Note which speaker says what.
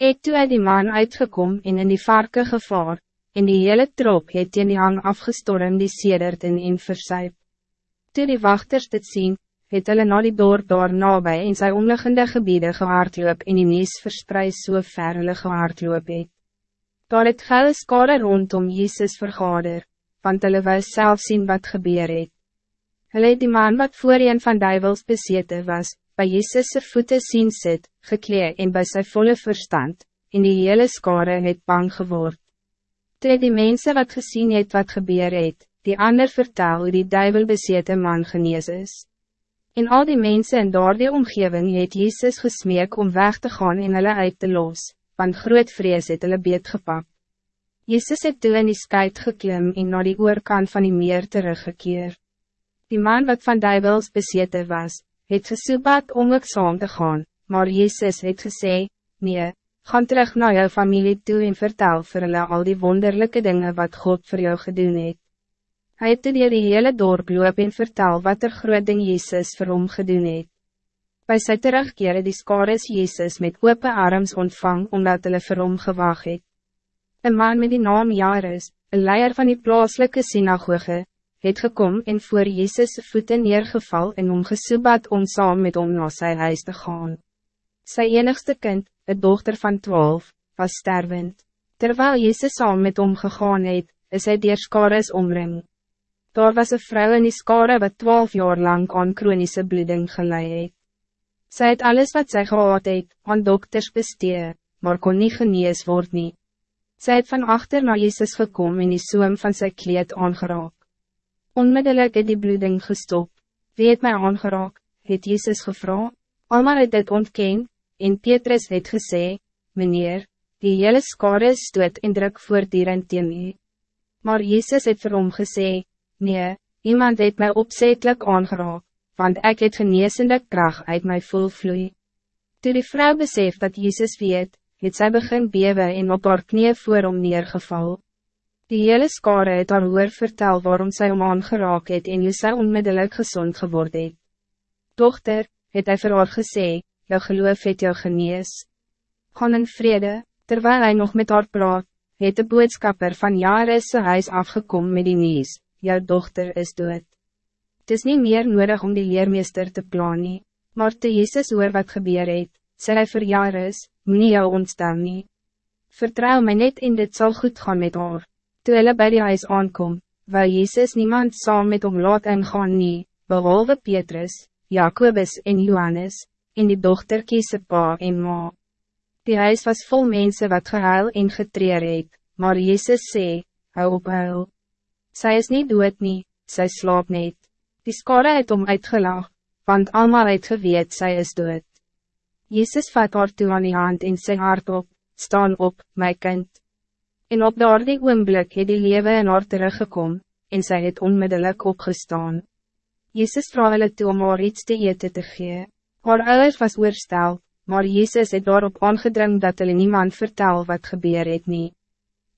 Speaker 1: Het toe uit die man uitgekom en in die varken gevaar, en die hele trop het in die hang afgestorm die sedert in versuip. Toe die wachters dit sien, het hulle na die dorp daar nabij en sy omliggende gebiede gehaardloop en die nies verspreid so ver hulle gehaardloop het. Daar het gele skade rondom Jezus vergader, want hulle wou self sien wat gebeur het. Hulle het die man wat voorheen van duivels besete was, bij Jezus' voeten sien sit, gekleed en bij sy volle verstand, en die hele skade het bang geword. Toe die mensen wat gezien het wat gebeur het, die ander vertel hoe die duivel besete man genees is. En al die mensen in daardie omgeving het Jezus gesmeek om weg te gaan en hulle uit te los, want groot vrees het hulle beet gepak. Jezus het toe in die skuit geklim en na die oorkant van die meer teruggekeer. Die man wat van duivels besete was, het gesoebat om ook saam te gaan, maar Jezus het gesê, nee, gaan terug naar jou familie toe en vertel vir hulle al die wonderlijke dingen wat God voor jou gedoen het. Hij het die die hele dorp loop en vertel wat er groot ding Jezus vir hom gedoen het. By sy terugkeer die skares Jezus met open arms ontvang omdat hulle vir hom gewag het. Een man met die naam Jairus, een leier van die plaaslike synagoge, het gekom en voor Jezus voeten neergeval en om gesoebat om saam met hom na sy huis te gaan. Sy enigste kind, een dochter van twaalf, was stervend. Terwijl Jezus saam met hom gegaan het, is hy dier skares omring. Daar was een vrouw in die skare wat twaalf jaar lang aan chronische bloeding geleid het. Sy het alles wat zij gehad het, aan dokters bestee, maar kon niet genees word nie. Sy het van achter naar Jezus gekomen en die zoom van zijn kleed aangeraak. Onmiddellijk het die bloeding gestop. Wie het mij aangeraak, het Jezus gevra. Almal het dit ontken, en Petrus het gesê, Meneer, die hele skare stoot en druk voortdurend teen u. Maar Jezus het vir hom gesê, Nee, iemand het mij opzettelijk aangeraak, want ik het geneesende kracht uit mij vol vloei. Toen die vrouw besef dat Jezus weet, het zij begin bewe en op haar knieën voor om neergeval. Die hele skare het haar hoor vertel waarom zij om aangeraak het en hoe sy onmiddellijk gezond geworden het. Dochter, het hy vir haar gesê, jou geloof het jou genees. Gaan in vrede, terwijl hij nog met haar praat, het de boodskapper van jaren sy huis afgekomen met die nieuws jou dochter is dood. Het is niet meer nodig om die leermeester te plannen, maar te Jezus hoor wat gebeur het, sê hy vir Jairus, moet jou ontstaan nie. Vertrouw my net en dit zal goed gaan met haar. Toe hulle by die huis aankom, wou Jezus niemand saam met hom laat ingaan nie, behalve Petrus, Jacobus en Johannes, en die dochter kiese pa en ma. Die huis was vol mensen wat gehuil en getreer het, maar Jezus sê, hou op huil. Zij is niet dood nie, sy slaap net. Die skare het om uitgelag, want allemaal het geweet sy is dood. Jezus vat haar toe aan die hand en sy hart op, staan op, my kind. En op daardie oomblik het die lewe in haar teruggekom, en sy het onmiddellijk opgestaan. Jezus vraag hulle toe om haar iets te eten te gee. Haar ouders was oorstel, maar Jezus het daarop aangedring dat hulle niemand vertel wat gebeur het niet.